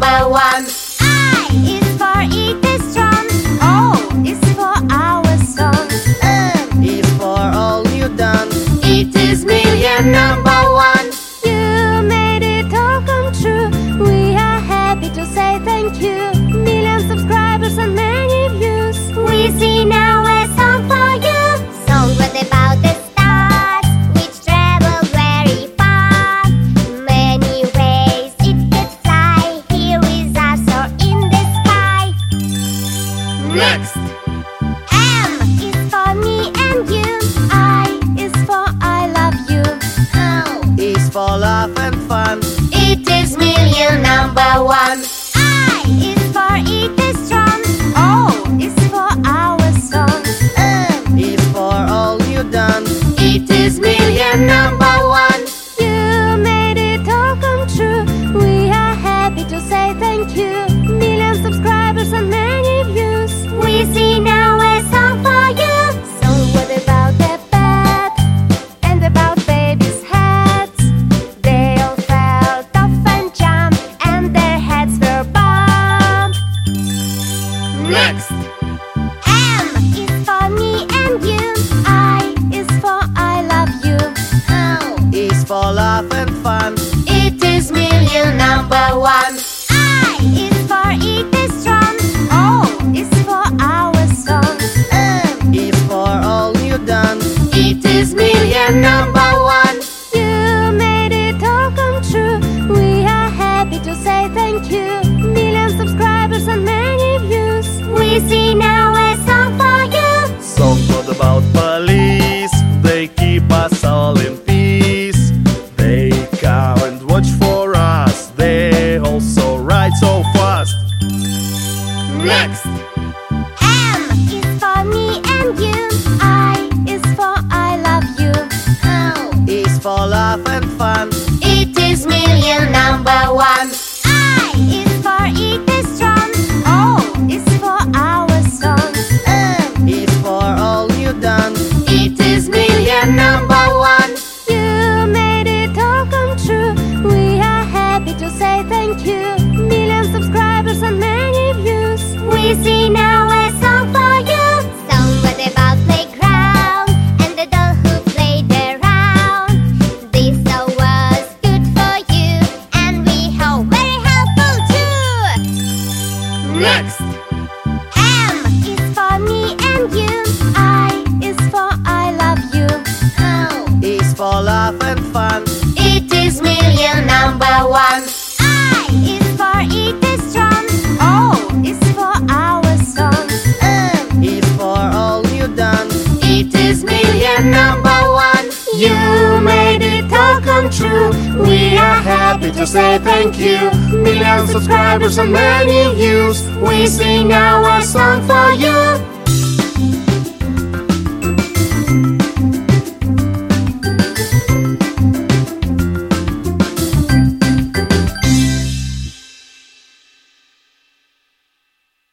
number one. I is for. O is for our song. N is for all you done. It is million number one. You made it all come true. We are happy to say thank you. and fun. It is million number one. next. M is for me and you. I is for I love you. L is for love and fun. See now a song for you. Song not about police. They keep us all in peace. They come and watch for us. They also ride so fast. Next. thank you. Million subscribers and many views. We see true. We are happy to say thank you. Million subscribers and many views. We sing our song for you.